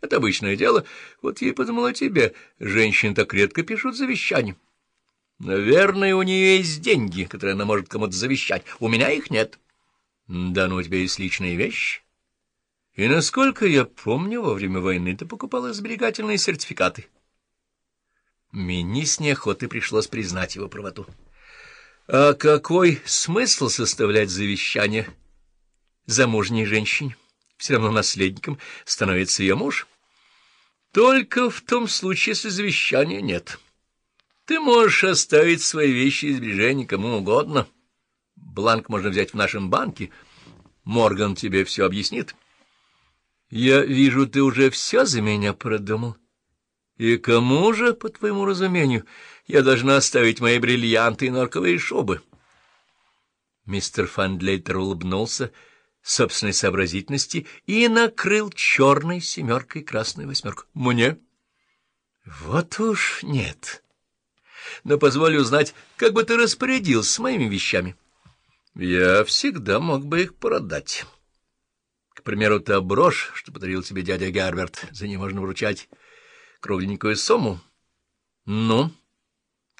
Это обычное дело. Вот я и подумала тебе. Женщины так редко пишут завещание. Наверное, у нее есть деньги, которые она может кому-то завещать. У меня их нет. Да, но у тебя есть личные вещи. И, насколько я помню, во время войны ты покупала сберегательные сертификаты. Мини с неохотой пришлось признать его правоту. А какой смысл составлять завещание замужней женщине? Все равно наследником становится ее муж. Только в том случае, если завещания нет. Ты можешь оставить свои вещи и сбережения кому угодно. Бланк можно взять в нашем банке. Морган тебе все объяснит. Я вижу, ты уже все за меня продумал. И кому же, по твоему разумению, я должна оставить мои бриллианты и норковые шубы? Мистер Фандлейтер улыбнулся собственной сообразительности и накрыл черной семеркой красную восьмерку. Мне? Вот уж нет. Но позволю узнать, как бы ты распорядился с моими вещами. Я всегда мог бы их продать. К примеру, та брошь, что подарил тебе дядя Гарберт, за ней можно вручать кругленькую сумму. Ну,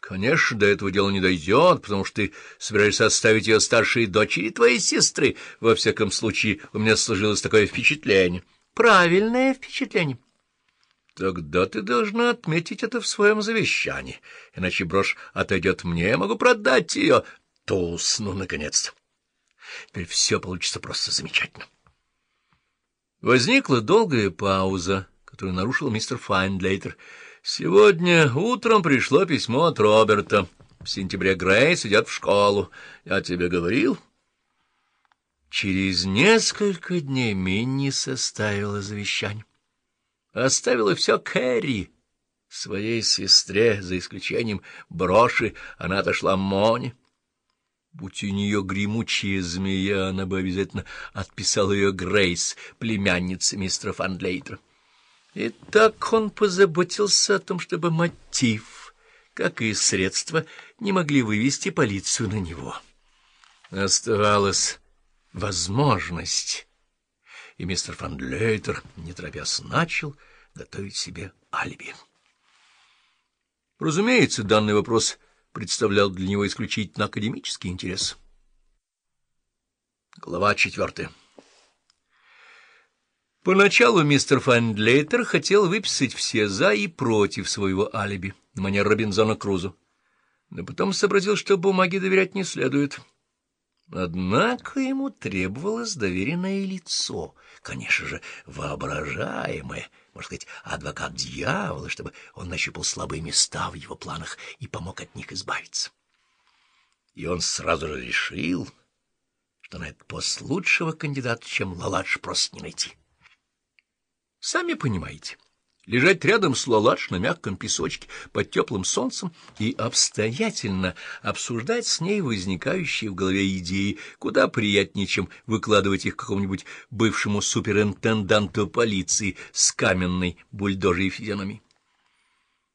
конечно, до этого дела не дойдет, потому что ты собираешься оставить ее старшей дочери твоей сестры. Во всяком случае, у меня сложилось такое впечатление. Правильное впечатление. Тогда ты должна отметить это в своем завещании, иначе брошь отойдет мне, я могу продать ее. Туз, ну, наконец-то. Теперь все получится просто замечательно. Возникла долгая пауза которую нарушил мистер Файндлейтер. «Сегодня утром пришло письмо от Роберта. В сентябре Грейс идет в школу. Я тебе говорил?» Через несколько дней Минни составила завещание. Оставила все Кэрри, своей сестре, за исключением броши, она отошла Моне. Будь у нее гремучая змея, она бы обязательно отписала ее Грейс, племяннице мистера Фандлейтера. И так он позаботился о том, чтобы мотив, как и средства, не могли вывести полицию на него. Оставалась возможность, и мистер Фандлейтер, не торопясь, начал готовить себе алиби. Разумеется, данный вопрос представлял для него исключительно академический интерес. Глава четвертая. Поначалу мистер Файндлейтер хотел выписать все «за» и «против» своего алиби на манер Робинзона Крузо, но потом сообразил, что бумаге доверять не следует. Однако ему требовалось доверенное лицо, конечно же, воображаемое, можно сказать, адвокат дьявола, чтобы он нащупал слабые места в его планах и помог от них избавиться. И он сразу же решил, что на этот пост лучшего кандидата, чем Лаладж, просто не найти. Сами понимаете, лежать рядом с Лалаш на мягком песочке под теплым солнцем и обстоятельно обсуждать с ней возникающие в голове идеи. Куда приятнее, чем выкладывать их какому-нибудь бывшему суперинтенданту полиции с каменной бульдожей физиономией.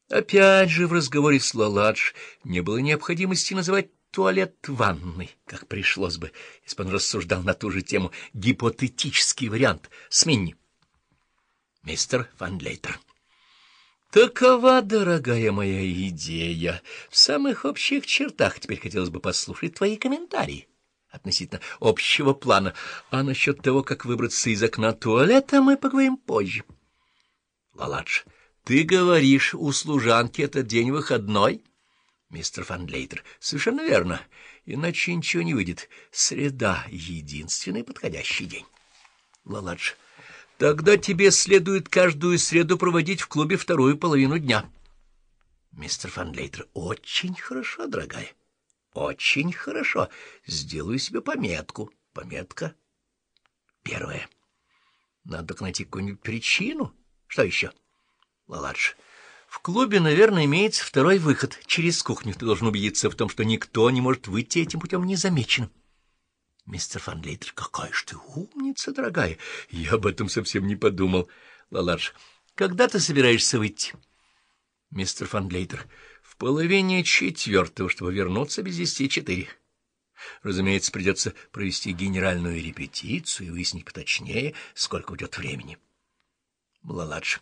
Опять же, в разговоре с Лаладж не было необходимости называть туалет ванной, как пришлось бы, если бы он рассуждал на ту же тему, гипотетический вариант. С Минни мистер Фанлейтер. Такова, дорогая моя идея. В самых общих чертах теперь хотелось бы послушать твои комментарии относительно общего плана. А насчет того, как выбраться из окна туалета, мы поговорим позже. Лаладж, ты говоришь, у служанки этот день выходной? Мистер Фанлейтер, совершенно верно. Иначе ничего не выйдет. Среда — единственный подходящий день. Лаладж, Тогда тебе следует каждую среду проводить в клубе вторую половину дня. Мистер Фанлейтер, очень хорошо, дорогая. Очень хорошо. Сделаю себе пометку. Пометка первая. Надо найти какую-нибудь причину. Что еще? Лаладж, в клубе, наверное, имеется второй выход. Через кухню ты должен убедиться в том, что никто не может выйти этим путем незамеченным. Мистер Фанлейтер, какая ж ты умница, дорогая! Я об этом совсем не подумал. Лаларш, когда ты собираешься выйти? Мистер Фанлейтер, в половине четвертого, чтобы вернуться без десяти четыре. Разумеется, придется провести генеральную репетицию и выяснить поточнее, сколько уйдет времени. Младше.